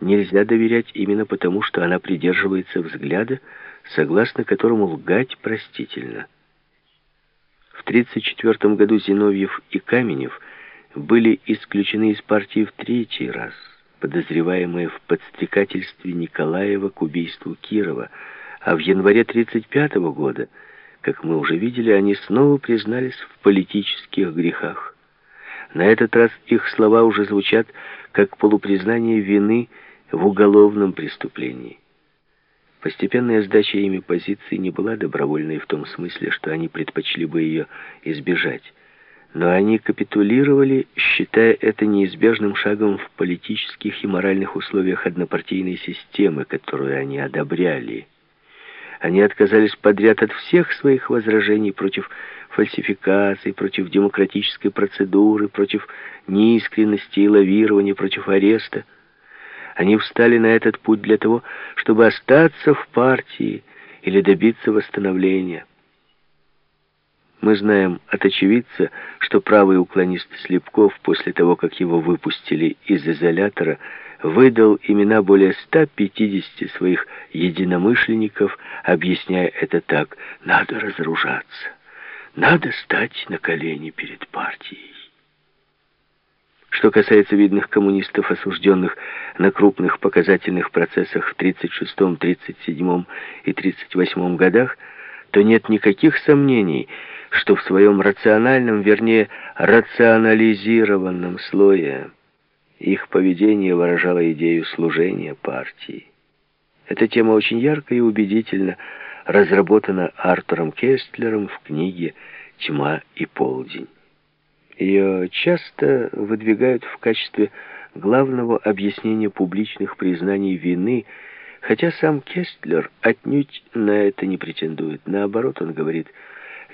нельзя доверять именно потому, что она придерживается взгляда, согласно которому лгать простительно. В 1934 году Зиновьев и Каменев были исключены из партии в третий раз, подозреваемые в подстрекательстве Николаева к убийству Кирова, а в январе 1935 года, как мы уже видели, они снова признались в политических грехах. На этот раз их слова уже звучат как полупризнание вины в уголовном преступлении. Постепенная сдача ими позиции не была добровольной в том смысле, что они предпочли бы ее избежать. Но они капитулировали, считая это неизбежным шагом в политических и моральных условиях однопартийной системы, которую они одобряли. Они отказались подряд от всех своих возражений против фальсификаций, против демократической процедуры, против неискренности и лавирования, против ареста. Они встали на этот путь для того, чтобы остаться в партии или добиться восстановления. Мы знаем от очевидца, что правый уклонист Слепков после того, как его выпустили из изолятора, выдал имена более 150 своих единомышленников, объясняя это так «надо разоружаться». Надо стать на колени перед партией. Что касается видных коммунистов, осужденных на крупных показательных процессах в 36, 37 и 38 годах, то нет никаких сомнений, что в своем рациональном, вернее, рационализированном слое их поведение выражало идею служения партии. Эта тема очень ярко и убедительно разработана Артуром Кестлером в книге «Тьма и полдень». Ее часто выдвигают в качестве главного объяснения публичных признаний вины, хотя сам Кестлер отнюдь на это не претендует. Наоборот, он говорит,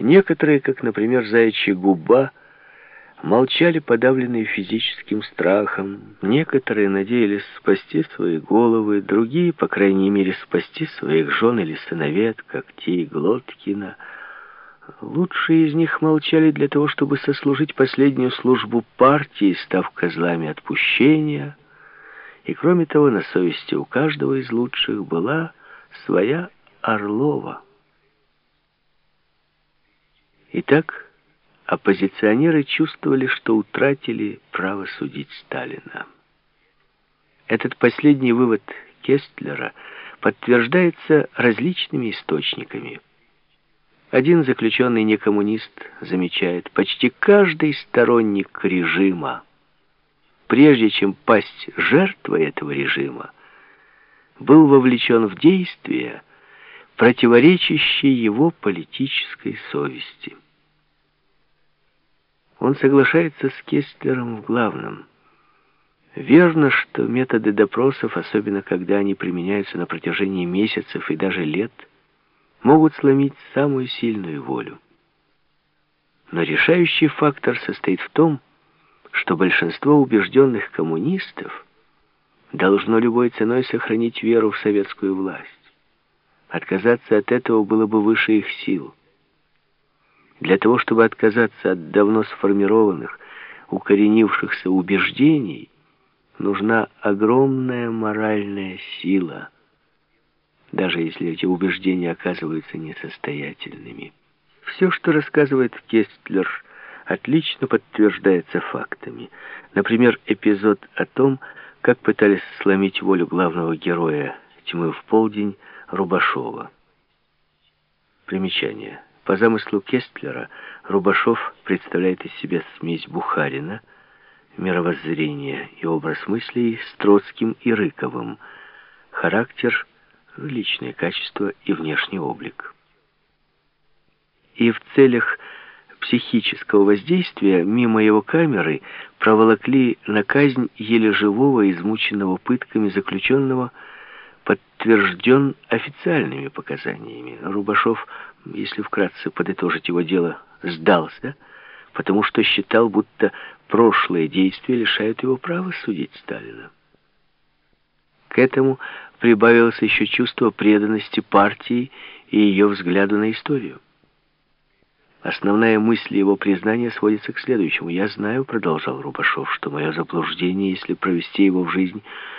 некоторые, как, например, «Заячья губа», молчали, подавленные физическим страхом. Некоторые надеялись спасти свои головы, другие, по крайней мере, спасти своих жен или сыновет, как те и Глоткина. Лучшие из них молчали для того, чтобы сослужить последнюю службу партии, став козлами отпущения. И кроме того, на совести у каждого из лучших была своя Орлова. Итак, оппозиционеры чувствовали, что утратили право судить Сталина. Этот последний вывод Кестлера подтверждается различными источниками. Один заключенный некоммунист замечает, почти каждый сторонник режима, прежде чем пасть жертвой этого режима, был вовлечен в действия, противоречащие его политической совести. Он соглашается с Кестлером в главном. Верно, что методы допросов, особенно когда они применяются на протяжении месяцев и даже лет, могут сломить самую сильную волю. Но решающий фактор состоит в том, что большинство убежденных коммунистов должно любой ценой сохранить веру в советскую власть. Отказаться от этого было бы выше их сил. Для того, чтобы отказаться от давно сформированных, укоренившихся убеждений, нужна огромная моральная сила, даже если эти убеждения оказываются несостоятельными. Все, что рассказывает Кестлер, отлично подтверждается фактами. Например, эпизод о том, как пытались сломить волю главного героя «Тьмы в полдень» Рубашова. Примечание. По замыслу Кестлера, Рубашов представляет из себя смесь Бухарина, мировоззрения и образ мыслей с Троцким и Рыковым, характер, личные качества и внешний облик. И в целях психического воздействия мимо его камеры проволокли на казнь еле живого, измученного пытками заключенного, подтвержден официальными показаниями. Рубашов если вкратце подытожить его дело, сдался, потому что считал, будто прошлые действия лишают его права судить Сталина. К этому прибавилось еще чувство преданности партии и ее взгляду на историю. Основная мысль его признания сводится к следующему. «Я знаю, — продолжал Рубашов, — что мое заблуждение, если провести его в жизнь,